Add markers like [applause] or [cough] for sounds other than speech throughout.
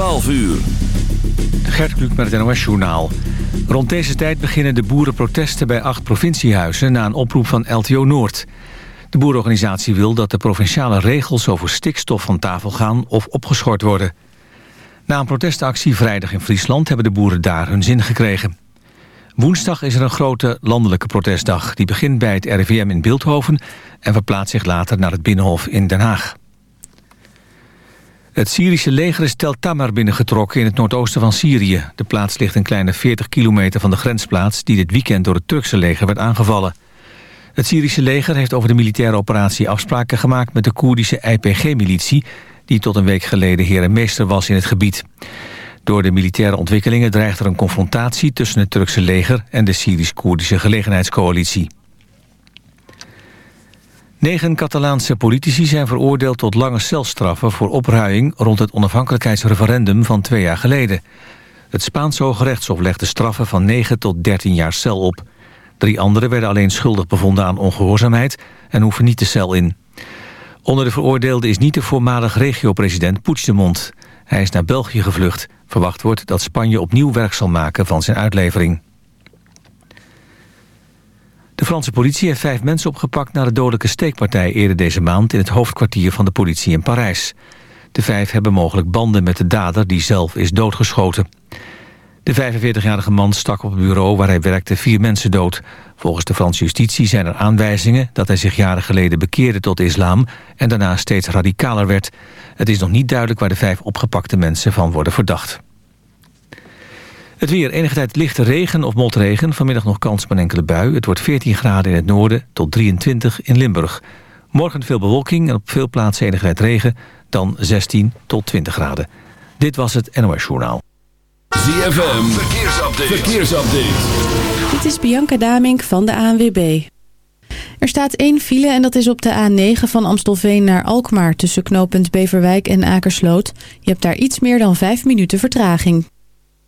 12 uur. Gert Kluk met het NOS Journaal. Rond deze tijd beginnen de boerenprotesten bij acht provinciehuizen... na een oproep van LTO Noord. De boerenorganisatie wil dat de provinciale regels over stikstof van tafel gaan... of opgeschort worden. Na een protestactie vrijdag in Friesland hebben de boeren daar hun zin gekregen. Woensdag is er een grote landelijke protestdag. Die begint bij het RIVM in Beeldhoven... en verplaatst zich later naar het Binnenhof in Den Haag. Het Syrische leger is Tel Tamar binnengetrokken in het noordoosten van Syrië. De plaats ligt een kleine 40 kilometer van de grensplaats... die dit weekend door het Turkse leger werd aangevallen. Het Syrische leger heeft over de militaire operatie afspraken gemaakt... met de Koerdische IPG-militie... die tot een week geleden heer en meester was in het gebied. Door de militaire ontwikkelingen dreigt er een confrontatie... tussen het Turkse leger en de Syrisch-Koerdische gelegenheidscoalitie. Negen Catalaanse politici zijn veroordeeld tot lange celstraffen voor opruiing rond het onafhankelijkheidsreferendum van twee jaar geleden. Het Spaanse Hoge Rechtshof legde straffen van 9 tot 13 jaar cel op. Drie anderen werden alleen schuldig bevonden aan ongehoorzaamheid en hoeven niet de cel in. Onder de veroordeelden is niet de voormalig regio-president Puigdemont. Hij is naar België gevlucht. Verwacht wordt dat Spanje opnieuw werk zal maken van zijn uitlevering. De Franse politie heeft vijf mensen opgepakt... na de dodelijke steekpartij eerder deze maand... in het hoofdkwartier van de politie in Parijs. De vijf hebben mogelijk banden met de dader die zelf is doodgeschoten. De 45-jarige man stak op het bureau waar hij werkte vier mensen dood. Volgens de Franse justitie zijn er aanwijzingen dat hij zich jaren geleden bekeerde tot islam... en daarna steeds radicaler werd. Het is nog niet duidelijk waar de vijf opgepakte mensen van worden verdacht. Het weer, enige tijd lichte regen of motregen. Vanmiddag nog kans op een enkele bui. Het wordt 14 graden in het noorden tot 23 in Limburg. Morgen veel bewolking en op veel plaatsen enige tijd regen. Dan 16 tot 20 graden. Dit was het NOS Journaal. ZFM, verkeersupdate. verkeersupdate. Dit is Bianca Damink van de ANWB. Er staat één file en dat is op de A9 van Amstelveen naar Alkmaar... tussen knooppunt Beverwijk en Akersloot. Je hebt daar iets meer dan 5 minuten vertraging.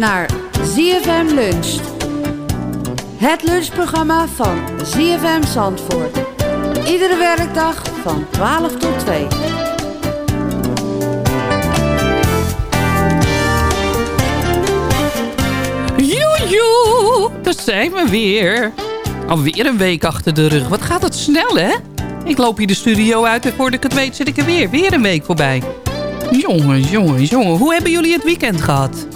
Naar ZFM Luncht. Het lunchprogramma van ZFM Zandvoort. Iedere werkdag van 12 tot 2. Joejoe, daar zijn we weer. Alweer een week achter de rug. Wat gaat het snel, hè? Ik loop hier de studio uit en voordat ik het weet zit ik er weer. Weer een week voorbij. Jongen, jongen, jongen. Hoe hebben jullie het weekend gehad?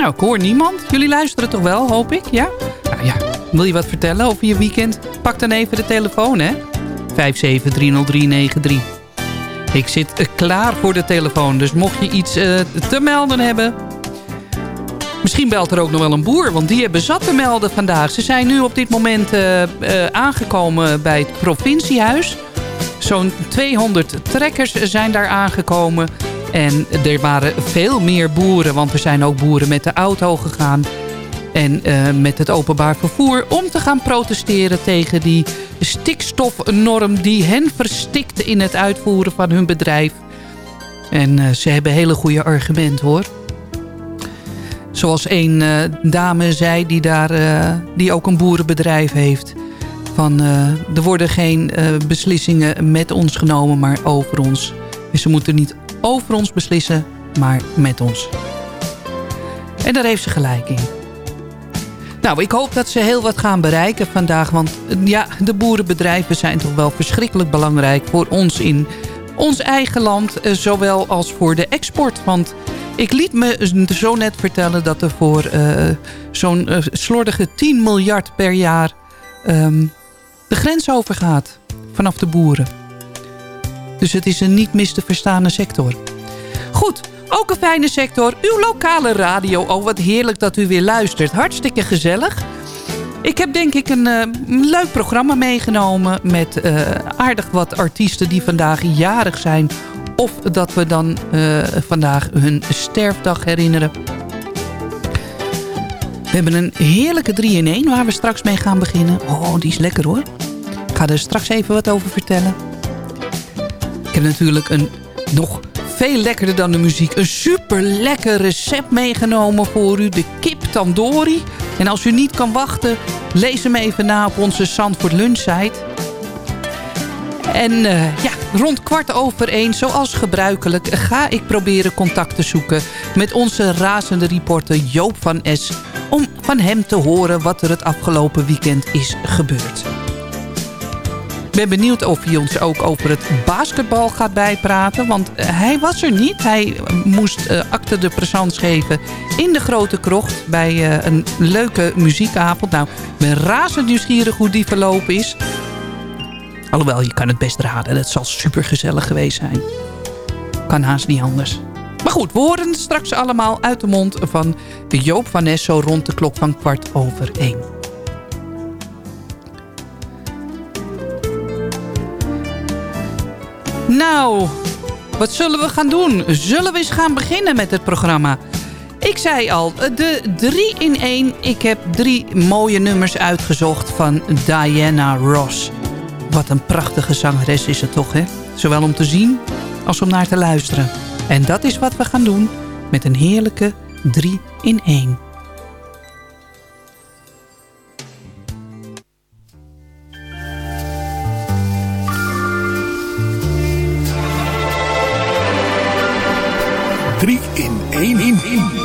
Nou, ik hoor niemand. Jullie luisteren toch wel, hoop ik, ja? Nou ja, wil je wat vertellen over je weekend? Pak dan even de telefoon, hè? 5730393. Ik zit eh, klaar voor de telefoon, dus mocht je iets eh, te melden hebben... Misschien belt er ook nog wel een boer, want die hebben zat te melden vandaag. Ze zijn nu op dit moment eh, aangekomen bij het provinciehuis. Zo'n 200 trekkers zijn daar aangekomen. En er waren veel meer boeren, want er zijn ook boeren met de auto gegaan. En eh, met het openbaar vervoer om te gaan protesteren tegen die stikstofnorm die hen verstikt in het uitvoeren van hun bedrijf. En eh, ze hebben hele goede argument hoor. Zoals een eh, dame zei die, daar, die ook een boerenbedrijf heeft. Van, er worden geen beslissingen met ons genomen, maar over ons. En ze moeten niet over ons beslissen, maar met ons. En daar heeft ze gelijk in. Nou, ik hoop dat ze heel wat gaan bereiken vandaag. Want ja, de boerenbedrijven zijn toch wel verschrikkelijk belangrijk voor ons in ons eigen land. eh, Zowel als voor de export. Want ik liet me zo net vertellen dat er voor eh, zo'n eh, slordige 10 miljard per jaar ehm, de grens overgaat. Vanaf de boeren. Dus het is een niet mis te verstaande sector. Goed, ook een fijne sector. Uw lokale radio. Oh, wat heerlijk dat u weer luistert. Hartstikke gezellig. Ik heb denk ik een eh, leuk programma meegenomen... met eh, aardig wat artiesten die vandaag jarig zijn... of dat we dan eh, vandaag hun sterfdag herinneren. We hebben een heerlijke 3-in-1 waar we straks mee gaan beginnen. Oh, die is lekker hoor. Ik ga er straks even wat over vertellen. Ik heb natuurlijk een nog veel lekkerder dan de muziek. Een super lekker recept meegenomen voor u. De kip tandoori. En als u niet kan wachten, lees hem even na op onze Zandvoort Lunch site. En eh, ja, rond kwart over één, zoals gebruikelijk... ga ik proberen contact te zoeken met onze razende reporter Joop van S... om van hem te horen wat er het afgelopen weekend is gebeurd. Ik ben benieuwd of hij ons ook over het basketbal gaat bijpraten. Want eh, hij was er niet. Hij eh, moest uh, acte de présence geven in de Grote Krocht... bij een leuke muziekavond. Nou, ik ben razend nieuwsgierig hoe die verlopen is. Alhoewel, je kan het best raden. Het zal super gezellig geweest zijn. Kan haast niet anders. Maar goed, we horen straks allemaal uit de mond van Joop van Nes... zo rond de klok van kwart over één. Nou, wat zullen we gaan doen? Zullen we eens gaan beginnen met het programma? Ik zei al, de 3 in 1. Ik heb drie mooie nummers uitgezocht van Diana Ross. Wat een prachtige zangeres is het toch, hè? Zowel om te zien als om naar te luisteren. En dat is wat we gaan doen met een heerlijke 3 in 1. Één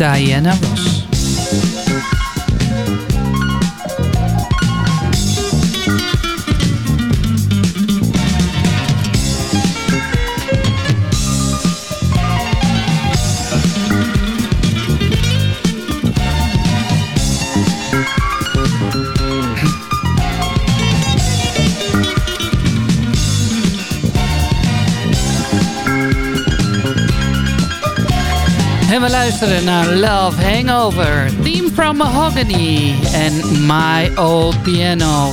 Diana Ross. Luisteren naar Love Hangover, Theme from Mahogany en My Old Piano.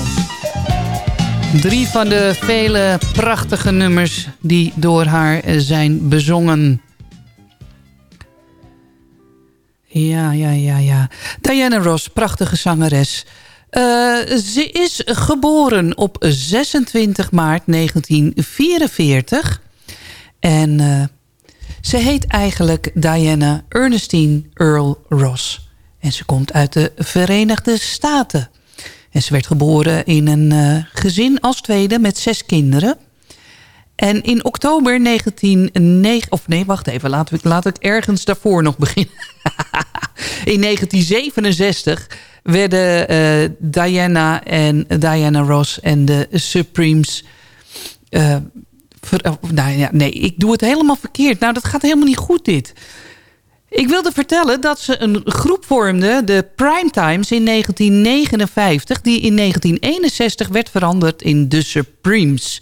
Drie van de vele prachtige nummers die door haar zijn bezongen. Ja, ja, ja, ja. Diana Ross, prachtige zangeres. Uh, ze is geboren op 26 maart 1944. En... Uh, ze heet eigenlijk Diana Ernestine Earl Ross. En ze komt uit de Verenigde Staten. En ze werd geboren in een uh, gezin als tweede met zes kinderen. En in oktober 1909... Of nee, wacht even. Laat ik, laat ik ergens daarvoor nog beginnen. [laughs] in 1967 werden uh, Diana en Diana Ross en de Supremes... Uh, nou ja, nee, ik doe het helemaal verkeerd. Nou, dat gaat helemaal niet goed dit. Ik wilde vertellen dat ze een groep vormden, de Primetimes in 1959... die in 1961 werd veranderd in The Supremes.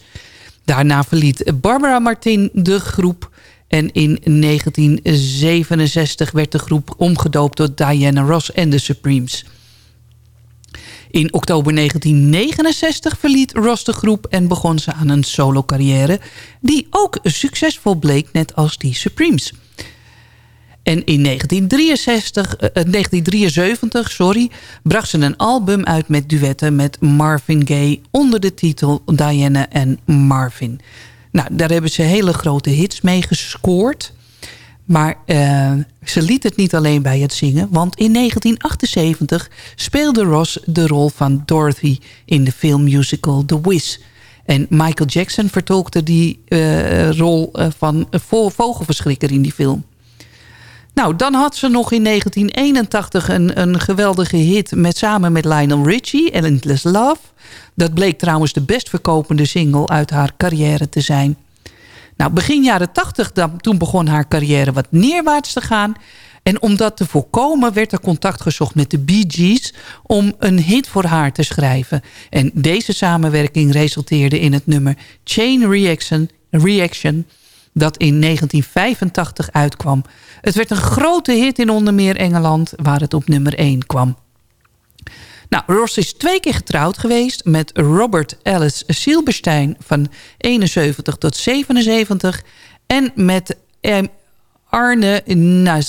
Daarna verliet Barbara Martin de groep... en in 1967 werd de groep omgedoopt tot Diana Ross en de Supremes... In oktober 1969 verliet Ross de groep en begon ze aan een solo-carrière... die ook succesvol bleek, net als die Supremes. En in 1963, uh, 1973 sorry, bracht ze een album uit met duetten met Marvin Gaye... onder de titel Diana en Marvin. Nou, daar hebben ze hele grote hits mee gescoord... Maar uh, ze liet het niet alleen bij het zingen... want in 1978 speelde Ross de rol van Dorothy... in de filmmusical The Wiz. En Michael Jackson vertolkte die uh, rol uh, van vogelverschrikker in die film. Nou, dan had ze nog in 1981 een, een geweldige hit... Met, samen met Lionel Richie, Endless Love. Dat bleek trouwens de best verkopende single uit haar carrière te zijn... Nou, begin jaren tachtig, toen begon haar carrière wat neerwaarts te gaan. En om dat te voorkomen werd er contact gezocht met de Bee Gees... om een hit voor haar te schrijven. En deze samenwerking resulteerde in het nummer Chain Reaction... Reaction dat in 1985 uitkwam. Het werd een grote hit in onder meer Engeland... waar het op nummer 1 kwam. Nou, Ross is twee keer getrouwd geweest met Robert Ellis Silberstein van 71 tot 77. En met eh, Arne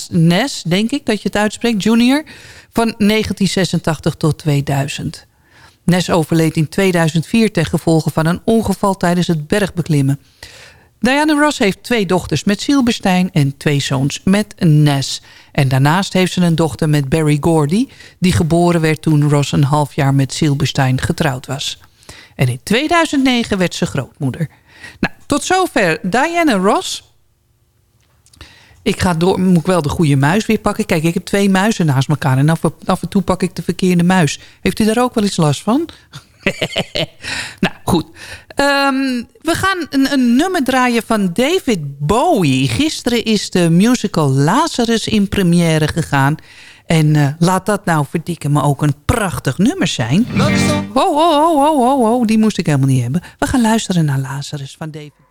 Nes, denk ik dat je het uitspreekt, junior, van 1986 tot 2000. Nes overleed in 2004 ten gevolge van een ongeval tijdens het bergbeklimmen. Diana Ross heeft twee dochters met Silberstein en twee zoons met Nes. En daarnaast heeft ze een dochter met Barry Gordy... die geboren werd toen Ross een half jaar met Silberstein getrouwd was. En in 2009 werd ze grootmoeder. Nou, tot zover Diana Ross. Ik ga door, moet ik wel de goede muis weer pakken. Kijk, ik heb twee muizen naast elkaar en af, af en toe pak ik de verkeerde muis. Heeft u daar ook wel eens last van? [laughs] nou, goed. Um, we gaan een, een, nummer draaien van David Bowie. Gisteren is de musical Lazarus in première gegaan. En uh, laat dat nou verdikken me ook een prachtig nummer zijn. Oh, oh, oh, oh, oh, oh, die moest ik helemaal niet hebben. We gaan luisteren naar Lazarus van David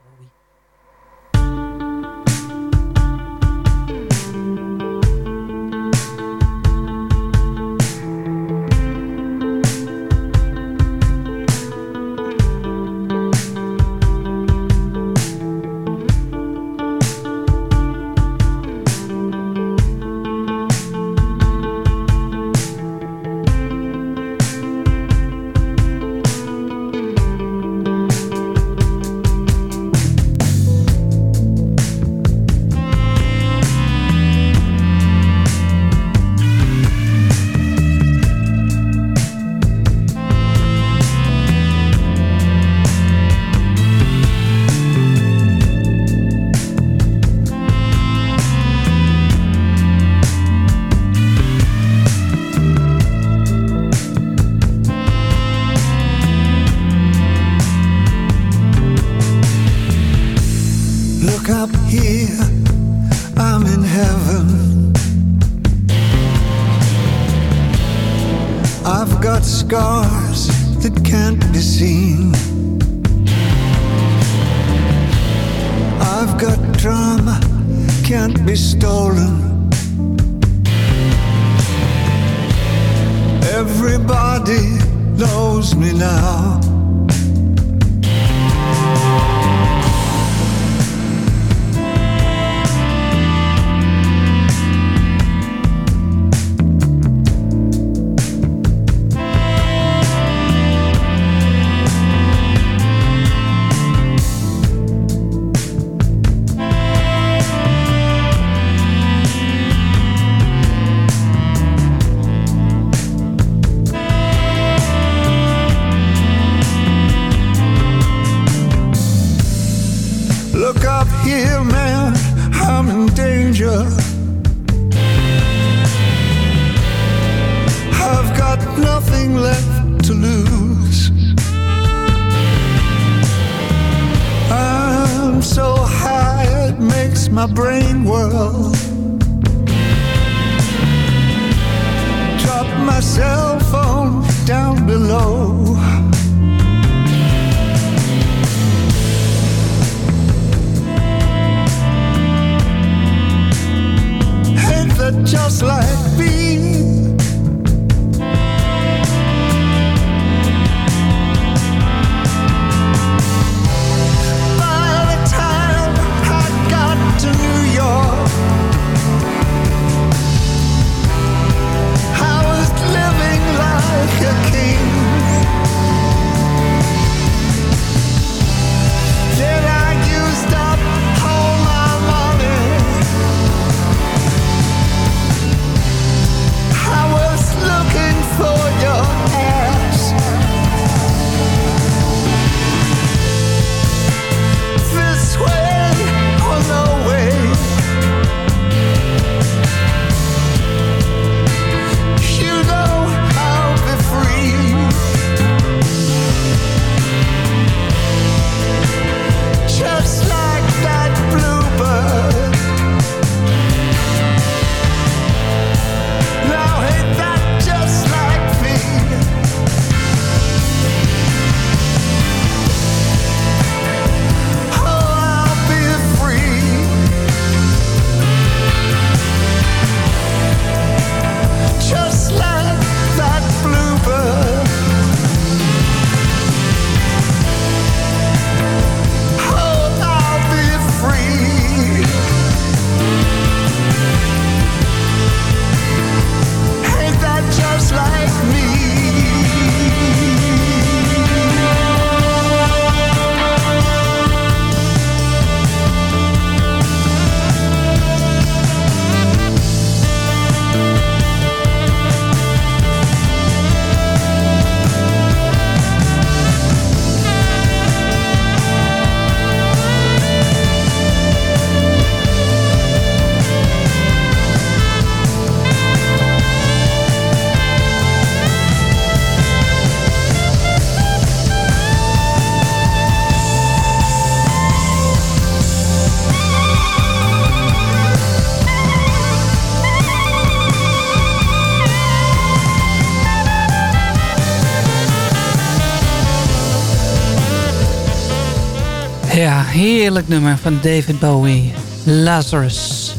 heerlijk nummer van David Bowie. Lazarus.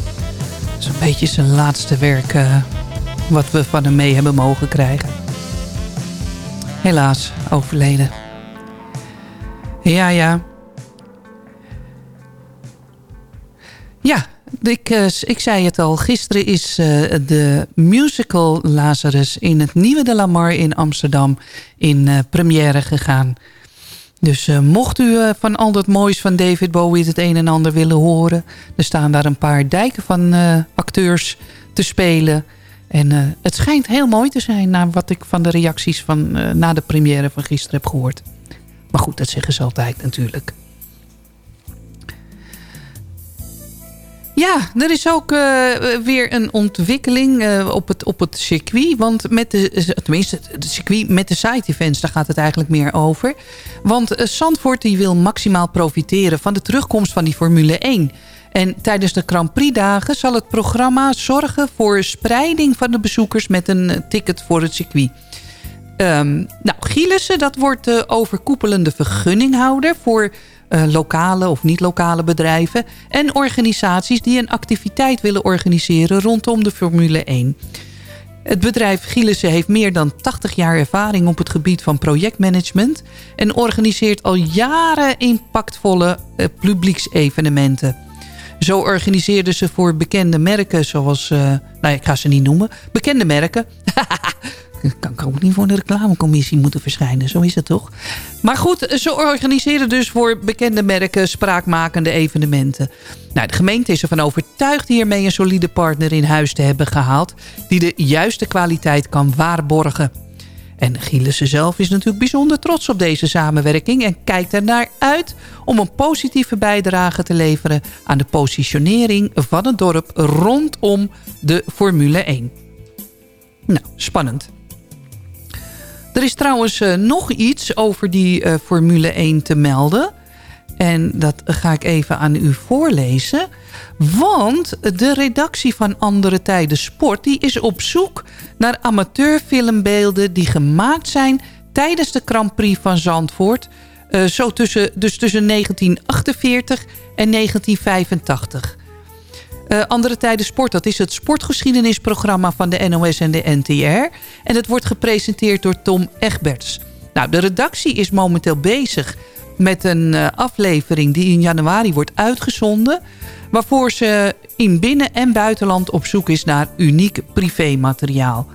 Zo'n beetje zijn laatste werk eh, wat we van hem mee hebben mogen krijgen. Helaas, overleden. Ja, ja. Ja, ik, eh, ik zei het al. Gisteren is eh, de musical Lazarus in het Nieuwe de Lamar in Amsterdam in première gegaan. Dus eh, mocht u eh, van al dat moois van David Bowie het een en ander willen horen... er staan daar een paar dijken van eh, acteurs te spelen. En het schijnt heel mooi te zijn... naar wat ik van de reacties van, na de première van gisteren heb gehoord. Maar goed, dat zeggen ze altijd natuurlijk. Ja, er is ook uh, weer een ontwikkeling uh, op, het, op het circuit. Want met de, tenminste, het circuit met de side events, daar gaat het eigenlijk meer over. Want Zandvoort wil maximaal profiteren van de terugkomst van die Formule 1. En tijdens de Grand Prix dagen zal het programma zorgen voor spreiding van de bezoekers met een ticket voor het circuit. Um, nou, Gielissen, dat wordt de overkoepelende vergunninghouder voor uh, lokale of niet-lokale bedrijven... en organisaties die een activiteit willen organiseren rondom de Formule 1. Het bedrijf Gielissen heeft meer dan 80 jaar ervaring op het gebied van projectmanagement... en organiseert al jaren impactvolle uh, publieksevenementen. Zo organiseerden ze voor bekende merken zoals... Uh, nou, ik ga ze niet noemen. Bekende merken. [laughs] kan ook niet voor de reclamecommissie moeten verschijnen. Zo is het toch? Maar goed, ze organiseren dus voor bekende merken spraakmakende evenementen. Nou, de gemeente is ervan overtuigd hiermee een solide partner in huis te hebben gehaald... die de juiste kwaliteit kan waarborgen. En Gielissen zelf is natuurlijk bijzonder trots op deze samenwerking... en kijkt er naar uit om een positieve bijdrage te leveren... aan de positionering van het dorp rondom de Formule 1. Nou, spannend. Er is trouwens uh, nog iets over die uh, Formule 1 te melden. En dat ga ik even aan u voorlezen. Want de redactie van Andere Tijden Sport... die is op zoek naar amateurfilmbeelden... die gemaakt zijn tijdens de Grand Prix van Zandvoort... Uh, zo tussen, dus tussen 1948 en 1985. Uh, Andere Tijden Sport, dat is het sportgeschiedenisprogramma van de NOS en de NTR. En het wordt gepresenteerd door Tom Egberts. Nou, de redactie is momenteel bezig met een uh, aflevering die in januari wordt uitgezonden... waarvoor ze in binnen- en buitenland op zoek is naar uniek privémateriaal.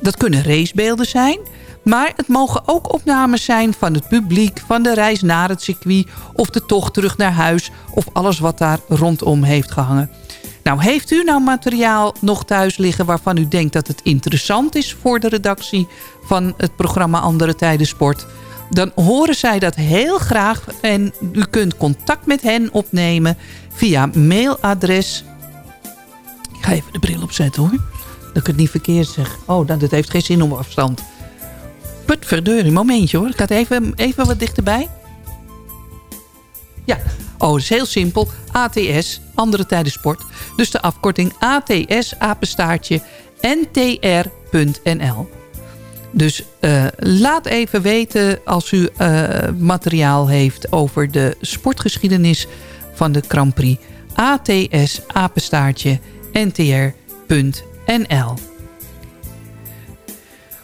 Dat kunnen racebeelden zijn... Maar het mogen ook opnames zijn van het publiek, van de reis naar het circuit... of de tocht terug naar huis of alles wat daar rondom heeft gehangen. Nou, heeft u nou materiaal nog thuis liggen waarvan u denkt dat het interessant is voor de redactie van het programma Andere Tijden Sport? Dan horen zij dat heel graag en u kunt contact met hen opnemen via mailadres. Ik ga even de bril opzetten hoor. Dat ik het niet verkeerd zeg. Oh, dat heeft geen zin om afstand. Putverdeur, een momentje hoor. Ik ga even, even wat dichterbij. Ja, oh, is heel simpel. ATS, andere tijden sport. Dus de afkorting ATS, apenstaartje, ntr.nl. Dus uh, laat even weten als u uh, materiaal heeft over de sportgeschiedenis van de Grand Prix. ATS, apenstaartje, ntr.nl.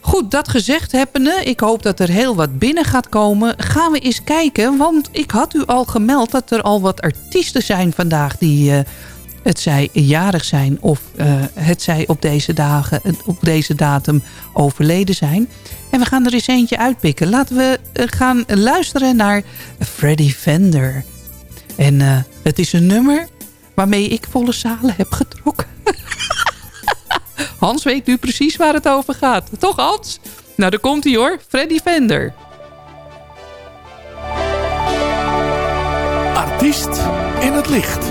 Goed, dat gezegd hebbende, ik hoop dat er heel wat binnen gaat komen. Gaan we eens kijken, want ik had u al gemeld dat er al wat artiesten zijn vandaag die... Uh, het zij jarig zijn of uh, het zij op deze, dagen, op deze datum overleden zijn. En we gaan er eens eentje uitpikken. Laten we gaan luisteren naar Freddie Fender. En het is een nummer waarmee ik volle zalen heb getrokken. [laughs] Hans weet nu precies waar het over gaat. Toch Hans? Nou, daar komt hij hoor. Freddy Fender. Artiest in het licht.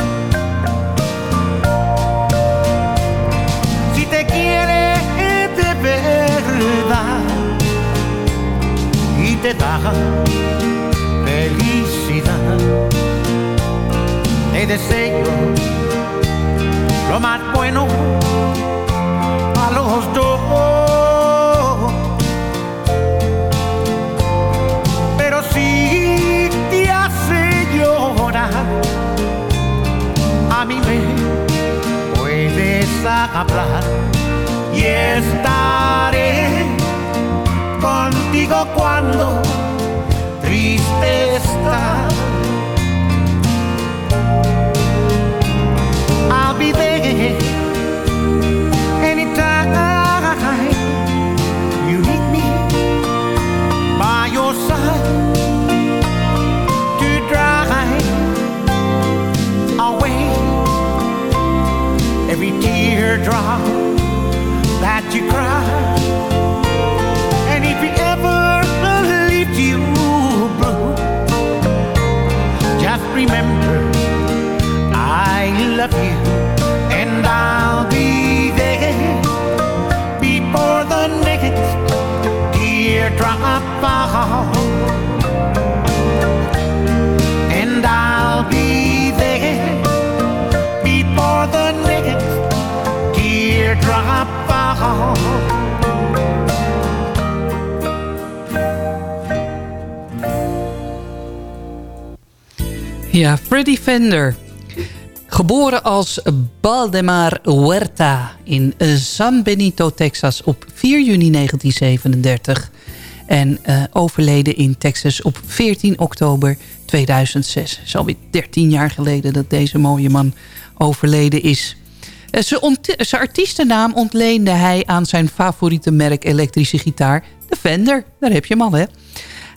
y te da felicidad. Te deseo lo más bueno a los dos. Pero si te hace llorar, a mí me puedes hablar y estar. Contigo cuando triste estás. I'll be there anytime you need me by your side to drive away every teardrop that you cry. Teardrop falls. And I'll be there before the next teardrop falls. Ja, Freddy Fender. Geboren als Baldemar Huerta in San Benito, Texas op 4 juni 1937. En eh, overleden in Texas op 14 oktober 2006. Het is alweer 13 jaar geleden dat deze mooie man overleden is. Eh, Zijn artiestennaam ontleende hij aan zijn favoriete merk elektrische gitaar, de Fender. Daar heb je hem al, hè?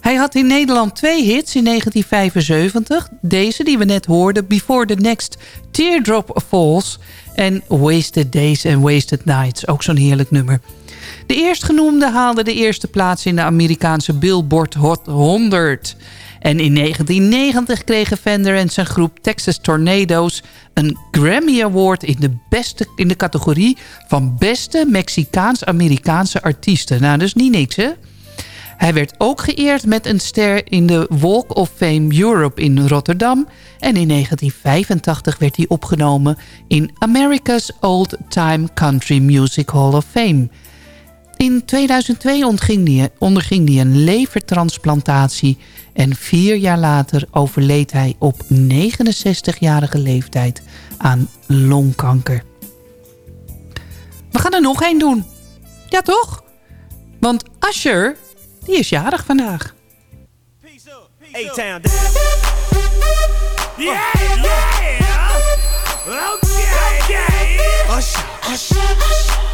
Hij had in Nederland twee hits in 1975. Deze die we net hoorden, Before the Next Teardrop Falls... en Wasted Days and Wasted Nights, ook zo'n heerlijk nummer. De eerstgenoemde haalde de eerste plaats in de Amerikaanse Billboard Hot 100. En in 1990 kregen Fender en zijn groep Texas Tornadoes... een Grammy Award in de, beste, in de categorie van beste Mexicaans-Amerikaanse artiesten. Nou, is niet niks, hè? Hij werd ook geëerd met een ster in de Walk of Fame Europe in Rotterdam. En in 1985 werd hij opgenomen in America's Old Time Country Music Hall of Fame. In 2002 onderging hij, onderging hij een levertransplantatie... en vier jaar later overleed hij op 69-jarige leeftijd aan longkanker. We gaan er nog één doen. Ja, toch? Want Asher, die is jarig vandaag. A-Town down. Yeah, yeah. Okay, okay. Usher, usher, usher.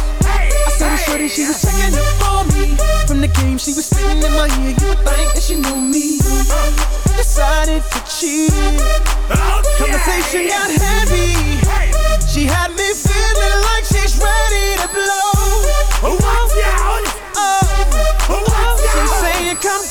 I saw the shorty, she was checking up on me. From the game, she was spitting in my ear. You would think that she knew me. Decided to cheat. Conversation got heavy. She had me feeling like she's ready to blow. Watch out. Oh, oh, oh. she's saying, "Come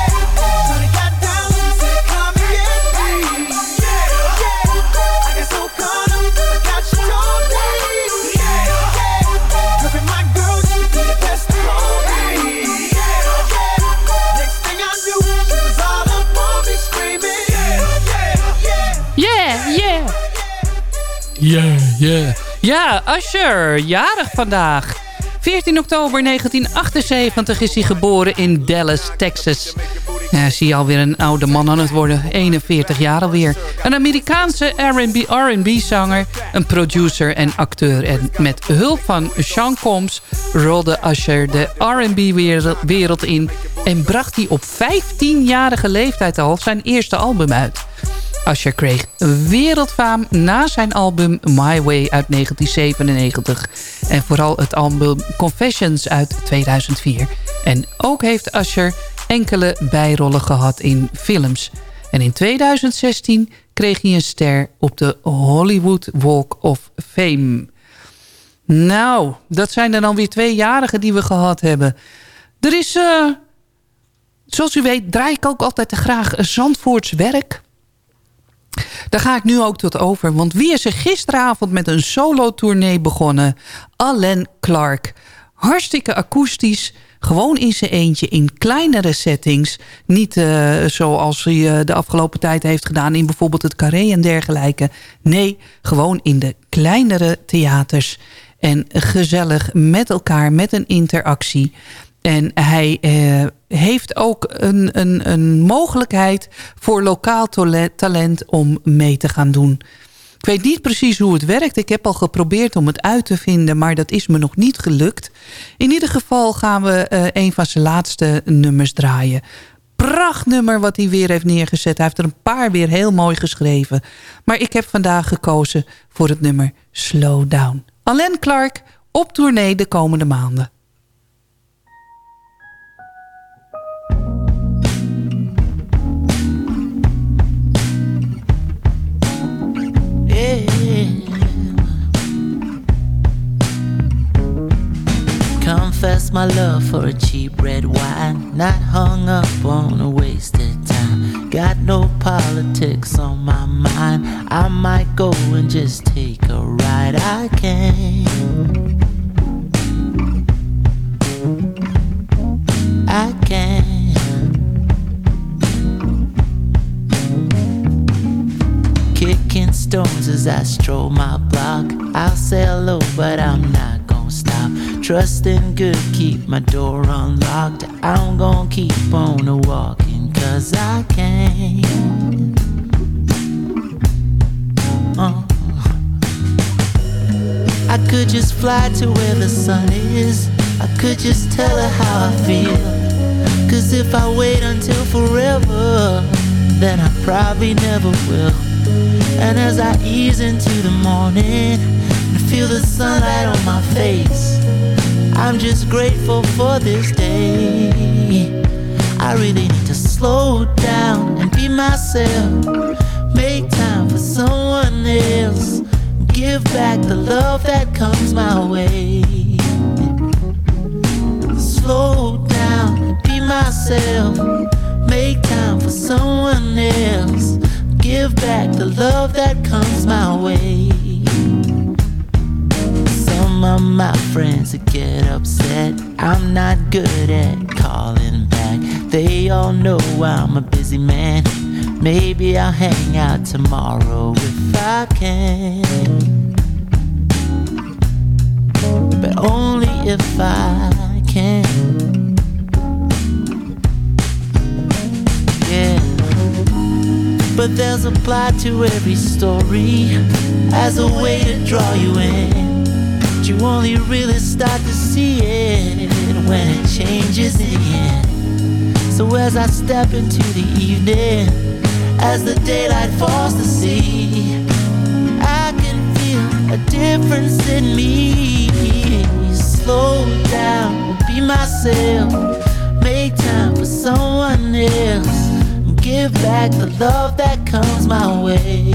Yeah, yeah. Ja, Usher, jarig vandaag. 14 oktober 1978 is hij geboren in Dallas, Texas. Ja, zie je alweer een oude man aan het worden. 41 jaar alweer. Een Amerikaanse R&B-zanger, een producer en acteur. En met hulp van Sean Combs rolde Usher de R&B-wereld in... en bracht hij op 15-jarige leeftijd al zijn eerste album uit. Usher kreeg wereldfaam na zijn album My Way uit 1997. En vooral het album Confessions uit 2004. En ook heeft Usher enkele bijrollen gehad in films. En in 2016 kreeg hij een ster op de Hollywood Walk of Fame. Nou, dat zijn er dan weer tweejarigen die we gehad hebben. Er is, uh, zoals u weet, draai ik ook altijd graag Zandvoorts werk... Daar ga ik nu ook tot over. Want wie is er gisteravond met een solo-tournee begonnen? Alain Clark. Hartstikke akoestisch. Gewoon in zijn eentje, in kleinere settings. Niet uh, zoals hij uh, de afgelopen tijd heeft gedaan... in bijvoorbeeld het Carré en dergelijke. Nee, gewoon in de kleinere theaters. En gezellig met elkaar, met een interactie. En hij uh, heeft ook een, een, een mogelijkheid voor lokaal talent om mee te gaan doen. Ik weet niet precies hoe het werkt. Ik heb al geprobeerd om het uit te vinden, maar dat is me nog niet gelukt. In ieder geval gaan we uh, een van zijn laatste nummers draaien. Prachtnummer wat hij weer heeft neergezet. Hij heeft er een paar weer heel mooi geschreven. Maar ik heb vandaag gekozen voor het nummer Slow Down. Alain Clark op tournee de komende maanden. Confess my love for a cheap red wine. Not hung up on a wasted time. Got no politics on my mind. I might go and just take a ride. I can. I can. Stones as I stroll my block. I'll say hello, but I'm not gonna stop. Trusting good, keep my door unlocked. I'm gonna keep on a walking, cause I can. Uh. I could just fly to where the sun is. I could just tell her how I feel. Cause if I wait until forever, then I probably never will. And as I ease into the morning and feel the sunlight on my face, I'm just grateful for this day. I really need to slow down and be myself. Make time for someone else. Give back the love that comes my way. Slow down and be myself. Make time for someone else. Give back the love that comes my way. Some of my friends get upset. I'm not good at calling back. They all know I'm a busy man. Maybe I'll hang out tomorrow if I can. But only if I can. But there's a plot to every story as a way to draw you in. But you only really start to see it when it changes again. So as I step into the evening, as the daylight falls to sea, I can feel a difference in me. Slow down, be myself, make time for someone else, give back the love that comes my way.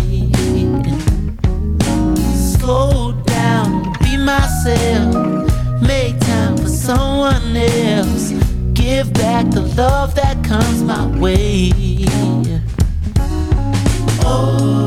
Slow down, be myself, make time for someone else, give back the love that comes my way. Oh,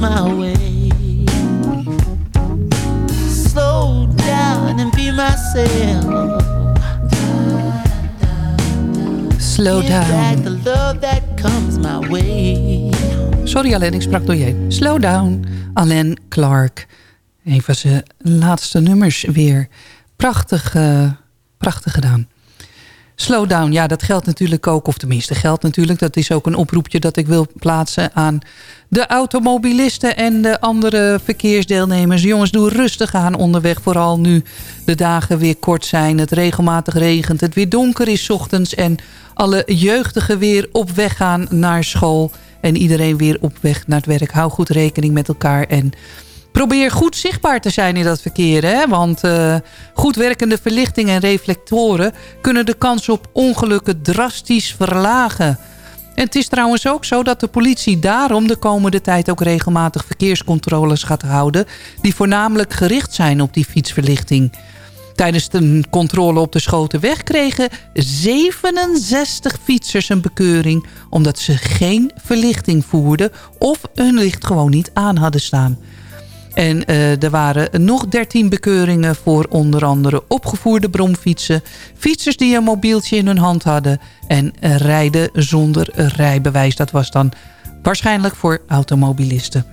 my way. Slow down and be myself. Slow down. Sorry Alain, ik sprak door je heen. Slow down. Alain Clark. Een van zijn laatste nummers weer. Prachtig, prachtig gedaan. Slow down, ja, dat geldt natuurlijk ook, of tenminste geldt natuurlijk. Dat is ook een oproepje dat ik wil plaatsen aan de automobilisten en de andere verkeersdeelnemers. Jongens, doe rustig aan onderweg, vooral nu de dagen weer kort zijn. Het regelmatig regent, het weer donker is ochtends en alle jeugdigen weer op weg gaan naar school. En iedereen weer op weg naar het werk. Hou goed rekening met elkaar en probeer goed zichtbaar te zijn in dat verkeer. Hè? Want eh, goed werkende verlichting en reflectoren... kunnen de kans op ongelukken drastisch verlagen. En het is trouwens ook zo dat de politie daarom de komende tijd... ook regelmatig verkeerscontroles gaat houden... die voornamelijk gericht zijn op die fietsverlichting. Tijdens de controle op de Schotenweg kregen 67 fietsers een bekeuring... omdat ze geen verlichting voerden of hun licht gewoon niet aan hadden staan. En eh, er waren nog 13 bekeuringen voor onder andere opgevoerde bromfietsen... fietsers die een mobieltje in hun hand hadden... en eh, rijden zonder rijbewijs. Dat was dan waarschijnlijk voor automobilisten.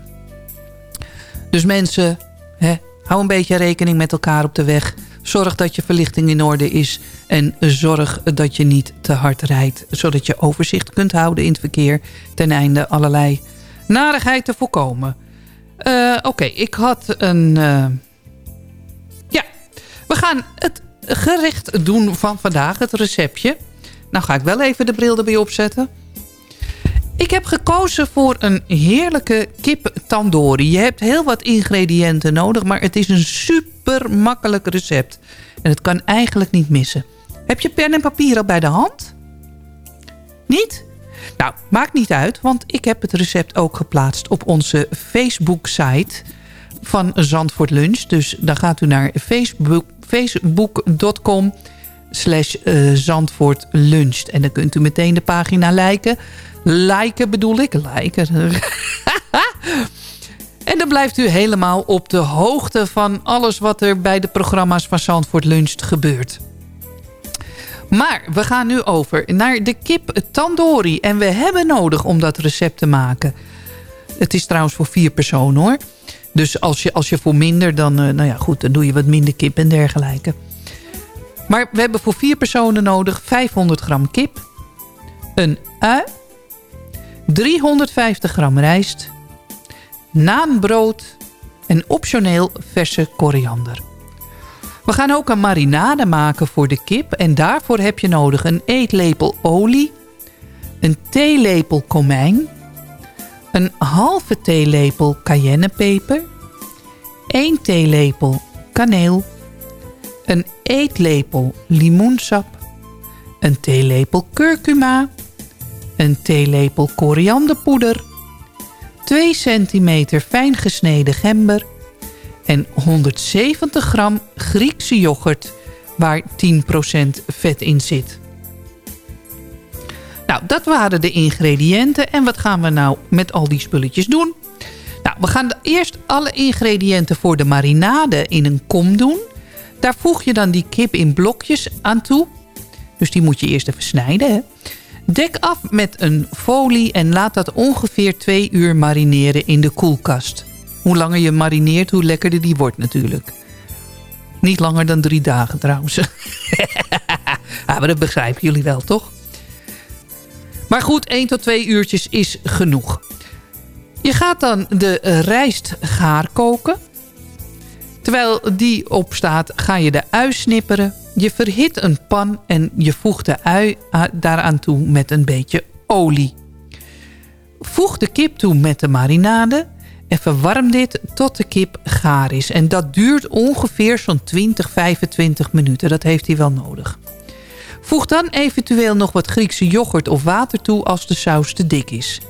Dus mensen, hè, hou een beetje rekening met elkaar op de weg. Zorg dat je verlichting in orde is. En zorg dat je niet te hard rijdt. Zodat je overzicht kunt houden in het verkeer. Ten einde allerlei narigheid te voorkomen. Eh, Oké, ik had een... eh, Ja, we gaan het gerecht doen van vandaag. Het receptje. Nou ga ik wel even de bril erbij opzetten. Ik heb gekozen voor een heerlijke kip tandoori. Je hebt heel wat ingrediënten nodig, maar het is een super makkelijk recept. En het kan eigenlijk niet missen. Heb je pen en papier al bij de hand? Niet? Nou, maakt niet uit, want ik heb het recept ook geplaatst op onze Facebook-site van Zandvoort Lunch. Dus dan gaat u naar facebook, facebook.com slash eh, Zandvoort Lunch. En dan kunt u meteen de pagina liken. Liken bedoel ik, liken. [laughs] en dan blijft u helemaal op de hoogte van alles wat er bij de programma's van Zandvoort Lunch gebeurt. Maar we gaan nu over naar de kip tandoori. En we hebben nodig om dat recept te maken. Het is trouwens voor vier personen hoor. Dus als je, als je voor minder, dan, eh, nou ja, goed, dan doe je wat minder kip en dergelijke. Maar we hebben voor vier personen nodig 500 gram kip. Een ui. 350 gram rijst. Naanbrood. En optioneel verse koriander. We gaan ook een marinade maken voor de kip. En daarvoor heb je nodig een eetlepel olie. Een theelepel komijn. Een halve theelepel cayennepeper. 1 theelepel kaneel. Een eetlepel limoensap. Een theelepel curcuma. Een theelepel korianderpoeder. 2 centimeter fijn gesneden gember en 170 gram Griekse yoghurt waar 10% vet in zit. Nou, dat waren de ingrediënten. En wat gaan we nou met al die spulletjes doen? Nou, we gaan eerst alle ingrediënten voor de marinade in een kom doen. Daar voeg je dan die kip in blokjes aan toe. Dus die moet je eerst even snijden. Hè? Dek af met een folie en laat dat ongeveer twee uur marineren in de koelkast. Hoe langer je marineert, hoe lekkerder die wordt natuurlijk. Niet langer dan drie dagen trouwens. [laughs] ah, maar dat begrijpen jullie wel, toch? Maar goed, 1 tot 2 uurtjes is genoeg. Je gaat dan de rijst gaar koken. Terwijl die opstaat, ga je de ui snipperen. Je verhit een pan en je voegt de ui daaraan toe met een beetje olie. Voeg de kip toe met de marinade en verwarm dit tot de kip gaar is. En dat duurt ongeveer zo'n 20, 25 minuten. Dat heeft hij wel nodig. Voeg dan eventueel nog wat Griekse yoghurt of water toe als de saus te dik is.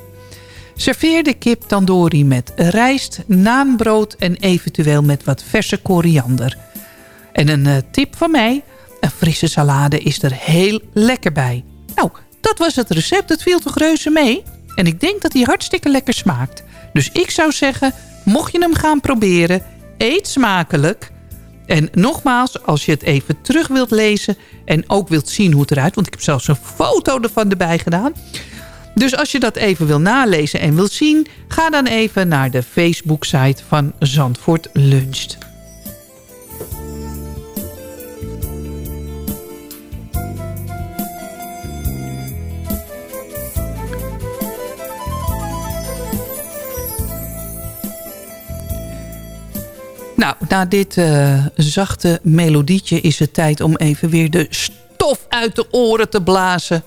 Serveer de kip tandoori met rijst, naanbrood en eventueel met wat verse koriander. En een uh, tip van mij, een frisse salade is er heel lekker bij. Nou, dat was het recept. Het viel toch reuze mee? En ik denk dat hij hartstikke lekker smaakt. Dus ik zou zeggen, mocht je hem gaan proberen, eet smakelijk. En nogmaals, als je het even terug wilt lezen en ook wilt zien hoe het eruit... want ik heb zelfs een foto ervan erbij gedaan... Dus als je dat even wil nalezen en wil zien... ga dan even naar de Facebook-site van Zandvoort Luncht. Nou, na dit uh, zachte melodietje is het tijd om even weer de stof uit de oren te blazen...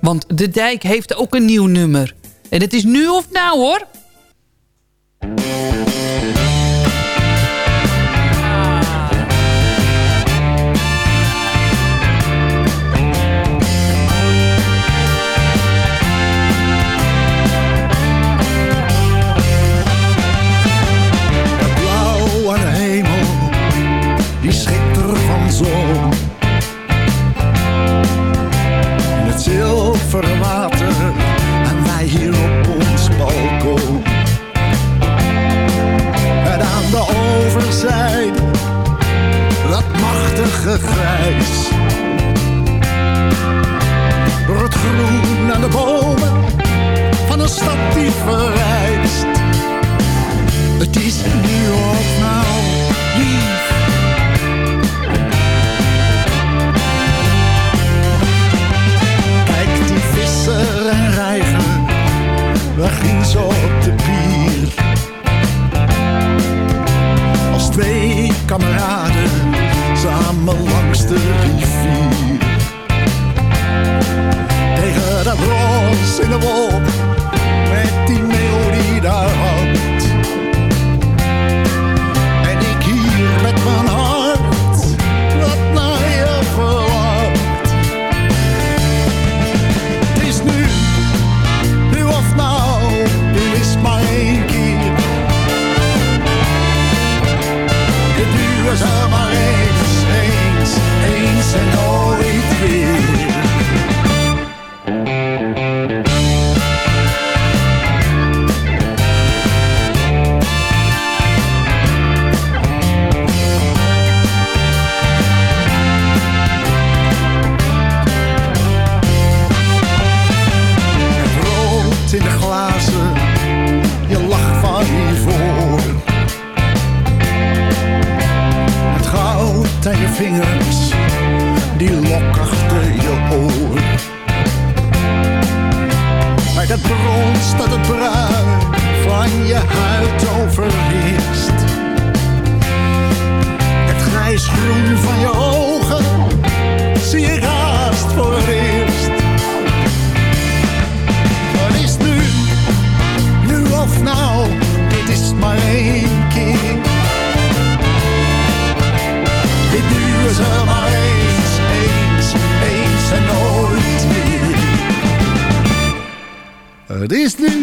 Want de dijk heeft ook een nieuw nummer. En het is nu of nou hoor. Die schittert van zon. In het zilveren water en wij hier op ons balkon. En aan de overzijde, dat machtige grijs. Door het groen en de bomen van een stad die verrijst. Het is nu,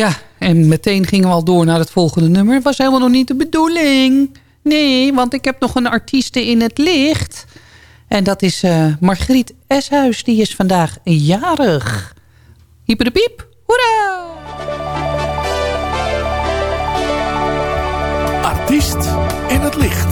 Ja, en meteen gingen we al door naar het volgende nummer. Het was helemaal nog niet de bedoeling. Nee, want ik heb nog een artieste in het licht. En dat is eh, Margriet Eshuis. Die is vandaag jarig. Hyper de piep. Hoera! Artiest in het licht.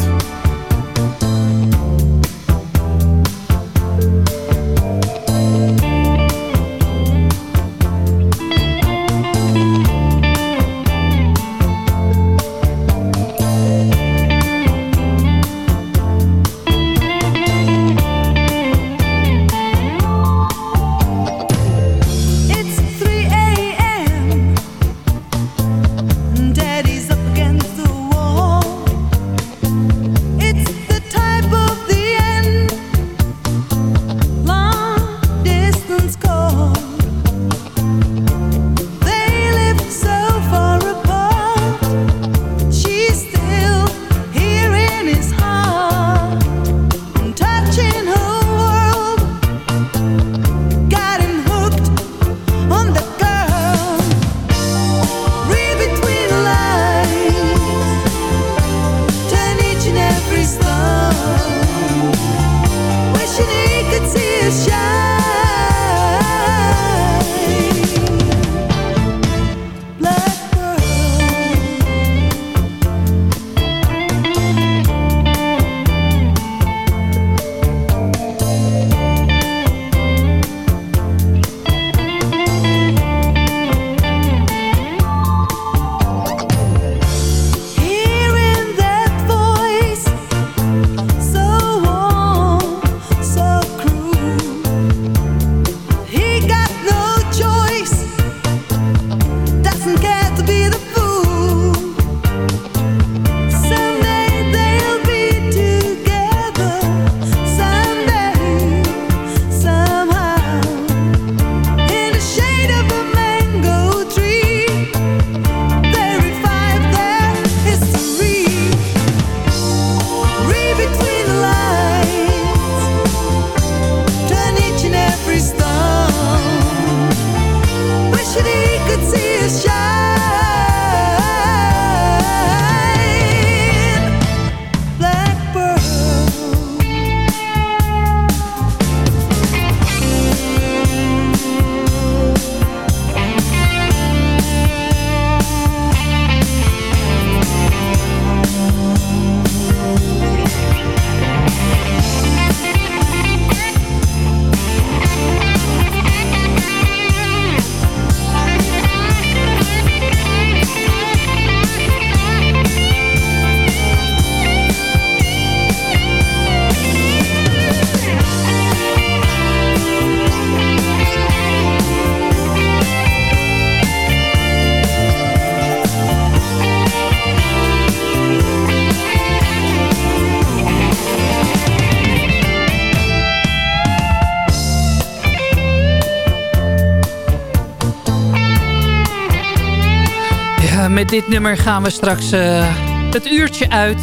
Met dit nummer gaan we straks eh, het uurtje uit.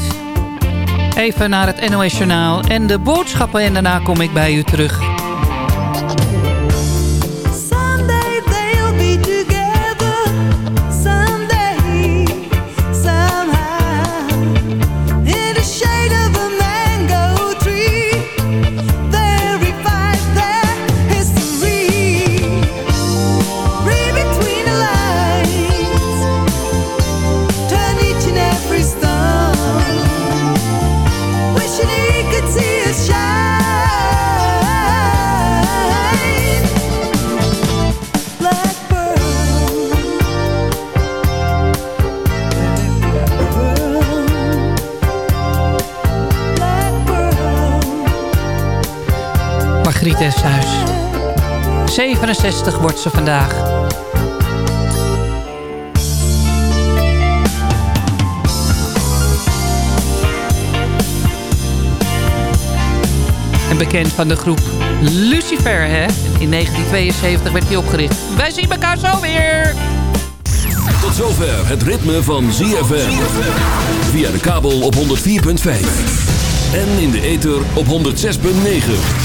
Even naar het NOS Journaal en de boodschappen. En daarna kom ik bij u terug. Eshuis. 67 wordt ze vandaag. En bekend van de groep Lucifer, hè? In 1972 werd hij opgericht. Wij zien elkaar zo weer! Tot zover het ritme van ZFM. Via de kabel op 104.5. En in de ether op 106.9.